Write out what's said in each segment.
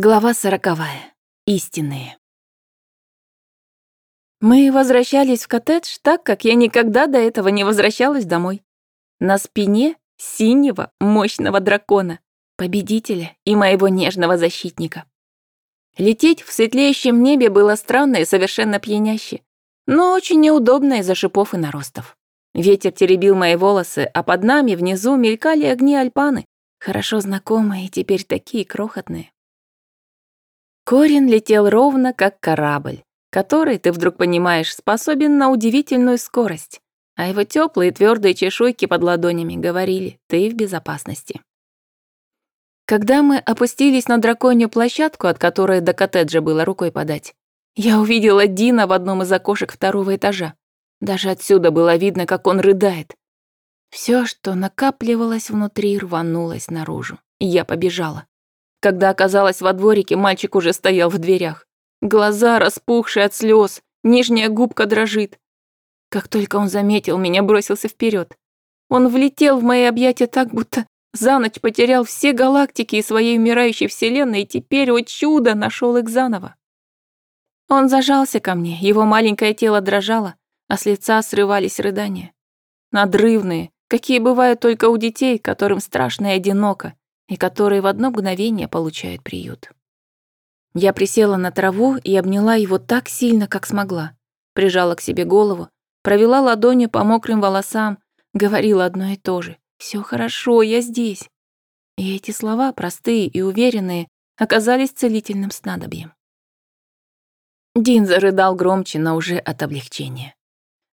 Глава сороковая. Истинные. Мы возвращались в коттедж так, как я никогда до этого не возвращалась домой. На спине синего, мощного дракона, победителя и моего нежного защитника. Лететь в светлеющем небе было странно и совершенно пьяняще, но очень неудобно из-за шипов и наростов. Ветер теребил мои волосы, а под нами внизу мелькали огни Альпаны, хорошо знакомые и теперь такие крохотные. Корин летел ровно, как корабль, который, ты вдруг понимаешь, способен на удивительную скорость, а его теплые твердые чешуйки под ладонями говорили «ты в безопасности». Когда мы опустились на драконью площадку, от которой до коттеджа было рукой подать, я увидела Дина в одном из окошек второго этажа. Даже отсюда было видно, как он рыдает. Все, что накапливалось внутри, рванулось наружу, я побежала. Когда оказалась во дворике, мальчик уже стоял в дверях. Глаза распухшие от слез, нижняя губка дрожит. Как только он заметил меня, бросился вперед. Он влетел в мои объятия так, будто за ночь потерял все галактики и своей умирающей вселенной, и теперь, о чудо, нашел их заново. Он зажался ко мне, его маленькое тело дрожало, а с лица срывались рыдания. Надрывные, какие бывают только у детей, которым страшно и одиноко, и которые в одно мгновение получают приют. Я присела на траву и обняла его так сильно, как смогла. Прижала к себе голову, провела ладонью по мокрым волосам, говорила одно и то же. «Всё хорошо, я здесь». И эти слова, простые и уверенные, оказались целительным снадобьем. Дин зарыдал громче, но уже от облегчения.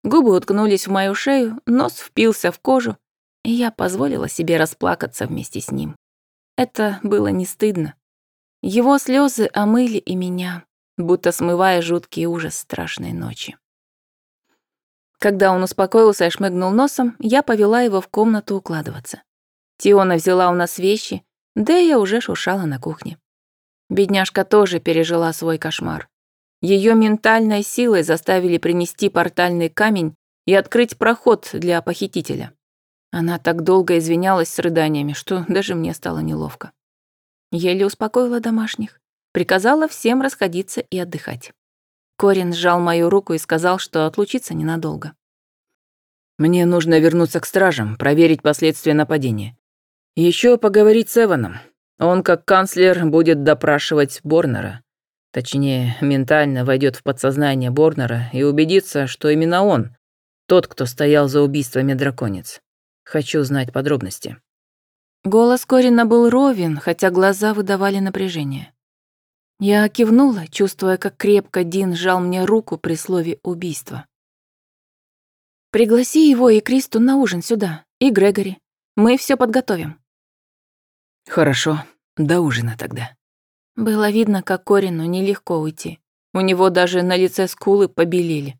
Губы уткнулись в мою шею, нос впился в кожу, и я позволила себе расплакаться вместе с ним. Это было не стыдно. Его слезы омыли и меня, будто смывая жуткий ужас страшной ночи. Когда он успокоился и шмыгнул носом, я повела его в комнату укладываться. Тиона взяла у нас вещи, да и я уже шуршала на кухне. Бедняжка тоже пережила свой кошмар. Ее ментальной силой заставили принести портальный камень и открыть проход для похитителя. Она так долго извинялась с рыданиями, что даже мне стало неловко. Еле успокоила домашних, приказала всем расходиться и отдыхать. Корин сжал мою руку и сказал, что отлучиться ненадолго. «Мне нужно вернуться к стражам, проверить последствия нападения. Еще поговорить с Эваном. Он, как канцлер, будет допрашивать Борнера. Точнее, ментально войдет в подсознание Борнера и убедится, что именно он, тот, кто стоял за убийствами драконец. Хочу знать подробности». Голос Корина был ровен, хотя глаза выдавали напряжение. Я кивнула, чувствуя, как крепко Дин сжал мне руку при слове «убийство». «Пригласи его и Кристу на ужин сюда, и Грегори. Мы все подготовим». «Хорошо, до ужина тогда». Было видно, как Корину нелегко уйти. У него даже на лице скулы побелели.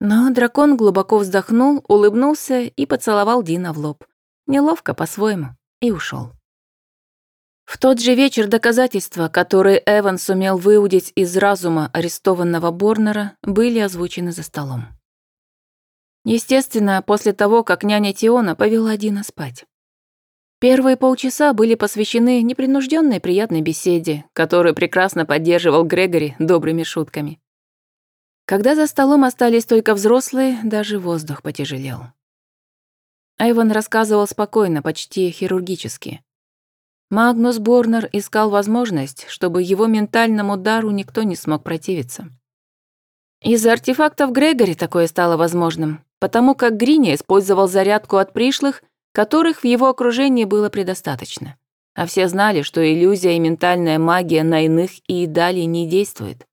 Но дракон глубоко вздохнул, улыбнулся и поцеловал Дина в лоб. Неловко по-своему. И ушел. В тот же вечер доказательства, которые Эван сумел выудить из разума арестованного Борнера, были озвучены за столом. Естественно, после того, как няня Тиона повела Дина спать. Первые полчаса были посвящены непринужденной приятной беседе, которую прекрасно поддерживал Грегори добрыми шутками. Когда за столом остались только взрослые, даже воздух потяжелел. Айван рассказывал спокойно, почти хирургически. Магнус Борнер искал возможность, чтобы его ментальному дару никто не смог противиться. Из-за артефактов Грегори такое стало возможным, потому как Гриня использовал зарядку от пришлых, которых в его окружении было предостаточно. А все знали, что иллюзия и ментальная магия на иных и далее не действует.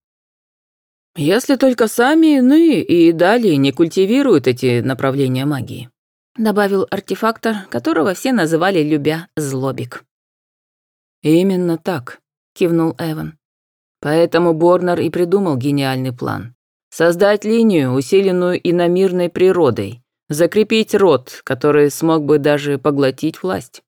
Если только сами иные и далее не культивируют эти направления магии», добавил артефактор, которого все называли любя Злобик. «Именно так», — кивнул Эван. «Поэтому Борнер и придумал гениальный план. Создать линию, усиленную иномирной природой, закрепить род, который смог бы даже поглотить власть».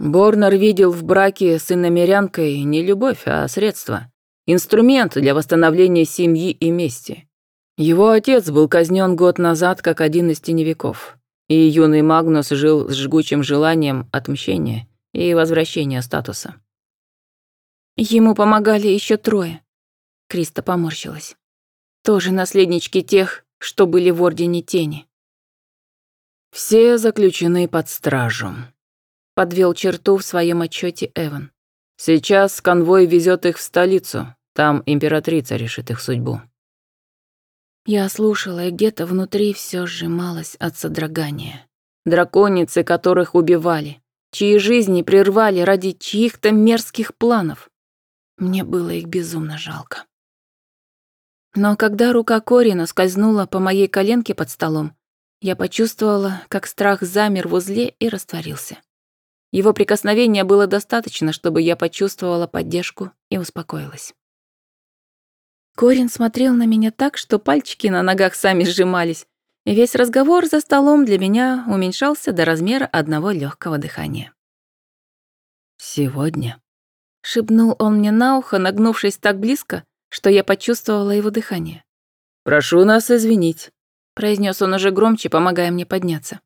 Борнер видел в браке с иномерянкой не любовь, а средство. Инструмент для восстановления семьи и мести. Его отец был казнен год назад как один из теневиков, и юный Магнус жил с жгучим желанием отмщения и возвращения статуса. Ему помогали еще трое. Криста поморщилась. Тоже наследнички тех, что были в Ордене Тени. Все заключены под стражу. Подвел черту в своем отчете Эван. Сейчас конвой везет их в столицу. Там императрица решит их судьбу. Я слушала, и где-то внутри все сжималось от содрогания. Драконицы, которых убивали, чьи жизни прервали ради чьих-то мерзких планов. Мне было их безумно жалко. Но когда рука Корина скользнула по моей коленке под столом, я почувствовала, как страх замер в узле и растворился. Его прикосновения было достаточно, чтобы я почувствовала поддержку и успокоилась. Корин смотрел на меня так, что пальчики на ногах сами сжимались, и весь разговор за столом для меня уменьшался до размера одного легкого дыхания. «Сегодня», — шепнул он мне на ухо, нагнувшись так близко, что я почувствовала его дыхание. «Прошу нас извинить», — произнес он уже громче, помогая мне подняться.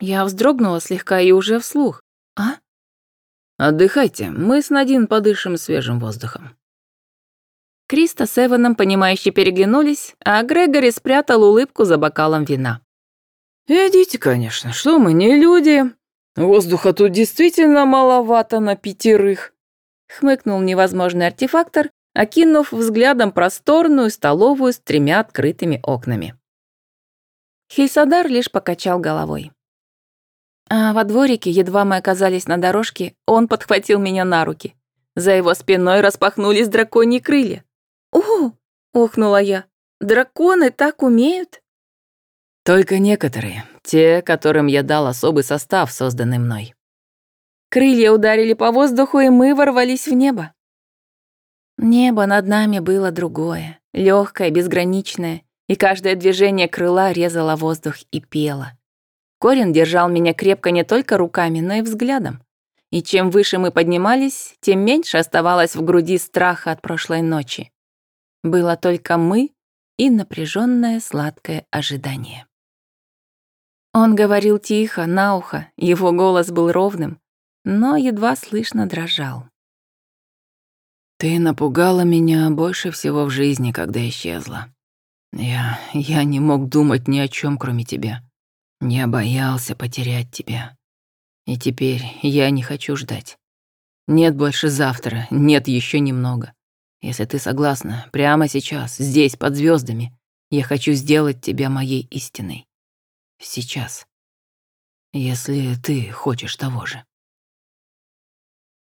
Я вздрогнула слегка и уже вслух. «А?» «Отдыхайте, мы с Надин подышим свежим воздухом». Криста с Эваном, понимающе переглянулись, а Грегори спрятал улыбку за бокалом вина. «Идите, конечно, что мы, не люди. Воздуха тут действительно маловато на пятерых», хмыкнул невозможный артефактор окинув взглядом просторную столовую с тремя открытыми окнами. Хейсадар лишь покачал головой. А во дворике, едва мы оказались на дорожке, он подхватил меня на руки. За его спиной распахнулись драконьи крылья. «О!» — ухнула я. «Драконы так умеют?» «Только некоторые, те, которым я дал особый состав, созданный мной». Крылья ударили по воздуху, и мы ворвались в небо. Небо над нами было другое, легкое, безграничное, и каждое движение крыла резало воздух и пело. Корин держал меня крепко не только руками, но и взглядом. И чем выше мы поднимались, тем меньше оставалось в груди страха от прошлой ночи. Было только мы и напряженное сладкое ожидание. Он говорил тихо, на ухо, его голос был ровным, но едва слышно дрожал. Ты напугала меня больше всего в жизни, когда исчезла. Я... я не мог думать ни о чем, кроме тебя. Я боялся потерять тебя. И теперь я не хочу ждать. Нет больше завтра, нет еще немного. Если ты согласна, прямо сейчас, здесь, под звездами, я хочу сделать тебя моей истиной. Сейчас. Если ты хочешь того же.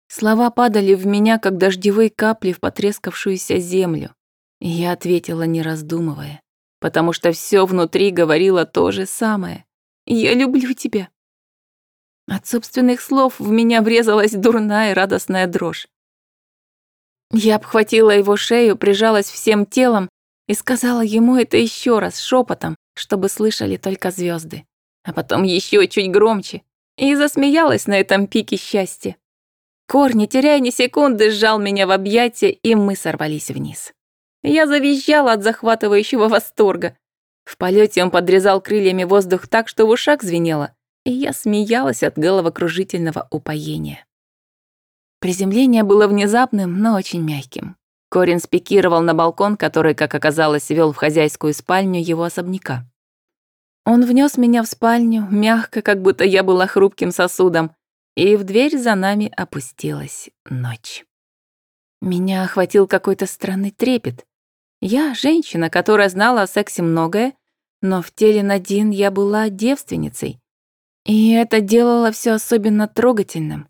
Слова падали в меня, как дождевые капли в потрескавшуюся землю. Я ответила, не раздумывая, потому что все внутри говорило то же самое. «Я люблю тебя». От собственных слов в меня врезалась дурная радостная дрожь. Я обхватила его шею, прижалась всем телом и сказала ему это еще раз шепотом, чтобы слышали только звезды, а потом еще чуть громче, и засмеялась на этом пике счастья. Кор, не теряя ни секунды, сжал меня в объятия, и мы сорвались вниз. Я завизжала от захватывающего восторга. В полете он подрезал крыльями воздух так, что в ушах звенело, и я смеялась от головокружительного упоения. Приземление было внезапным, но очень мягким. Корин спикировал на балкон, который, как оказалось, вел в хозяйскую спальню его особняка. Он внес меня в спальню, мягко, как будто я была хрупким сосудом, и в дверь за нами опустилась ночь. Меня охватил какой-то странный трепет. Я женщина, которая знала о сексе многое, но в теле Надин я была девственницей. И это делало все особенно трогательным.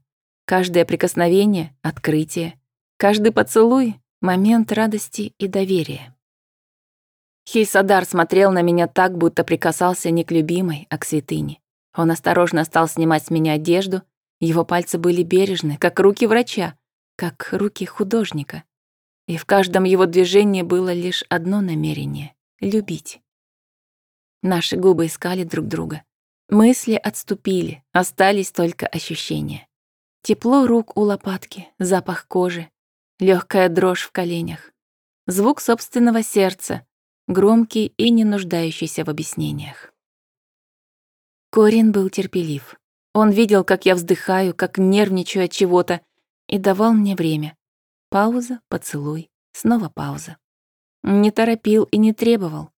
Каждое прикосновение — открытие. Каждый поцелуй — момент радости и доверия. Хейсадар смотрел на меня так, будто прикасался не к любимой, а к святыне. Он осторожно стал снимать с меня одежду — его пальцы были бережны, как руки врача, как руки художника. И в каждом его движении было лишь одно намерение — любить. Наши губы искали друг друга. Мысли отступили, остались только ощущения. Тепло рук у лопатки, запах кожи, легкая дрожь в коленях, звук собственного сердца, громкий и не нуждающийся в объяснениях. Корин был терпелив. Он видел, как я вздыхаю, как нервничаю от чего-то, и давал мне время. Пауза, поцелуй, снова пауза. Не торопил и не требовал.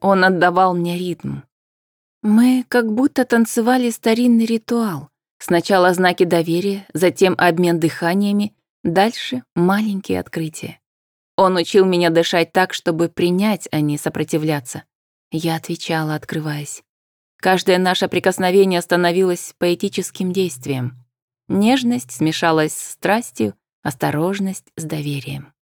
Он отдавал мне ритм. Мы как будто танцевали старинный ритуал. Сначала знаки доверия, затем обмен дыханиями, дальше маленькие открытия. Он учил меня дышать так, чтобы принять, а не сопротивляться. Я отвечала, открываясь. Каждое наше прикосновение становилось поэтическим действием. Нежность смешалась с страстью, осторожность с доверием.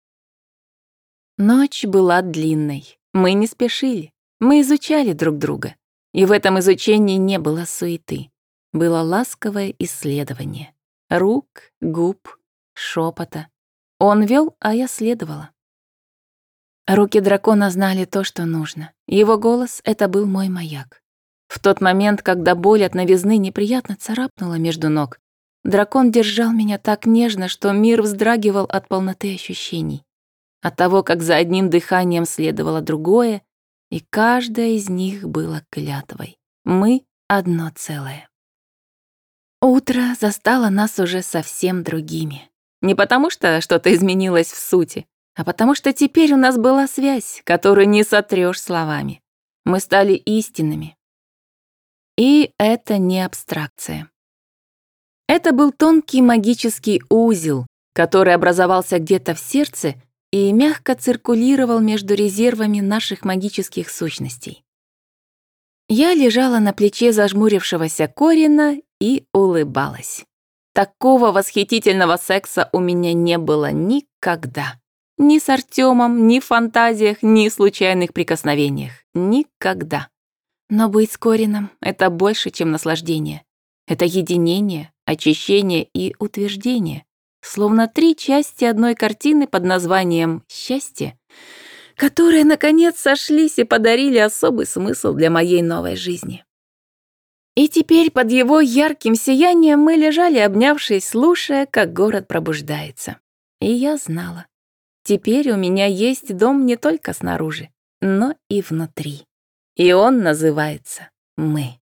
Ночь была длинной. Мы не спешили. Мы изучали друг друга. И в этом изучении не было суеты. Было ласковое исследование. Рук, губ, шепота. Он вел, а я следовала. Руки дракона знали то, что нужно. Его голос — это был мой маяк. В тот момент, когда боль от новизны неприятно царапнула между ног, дракон держал меня так нежно, что мир вздрагивал от полноты ощущений. От того, как за одним дыханием следовало другое, и каждая из них было клятвой. Мы — одно целое. Утро застало нас уже совсем другими. Не потому что что-то изменилось в сути, а потому что теперь у нас была связь, которую не сотрёшь словами. Мы стали истинными. И это не абстракция. Это был тонкий магический узел, который образовался где-то в сердце и мягко циркулировал между резервами наших магических сущностей. Я лежала на плече зажмурившегося Корина и улыбалась. Такого восхитительного секса у меня не было никогда. Ни с Артемом, ни в фантазиях, ни в случайных прикосновениях. Никогда. Но быть с Корином — это больше, чем наслаждение. Это единение, очищение и утверждение. Словно три части одной картины под названием «Счастье», которые, наконец, сошлись и подарили особый смысл для моей новой жизни. И теперь под его ярким сиянием мы лежали, обнявшись, слушая, как город пробуждается. И я знала, Теперь у меня есть дом не только снаружи, но и внутри. И он называется «Мы».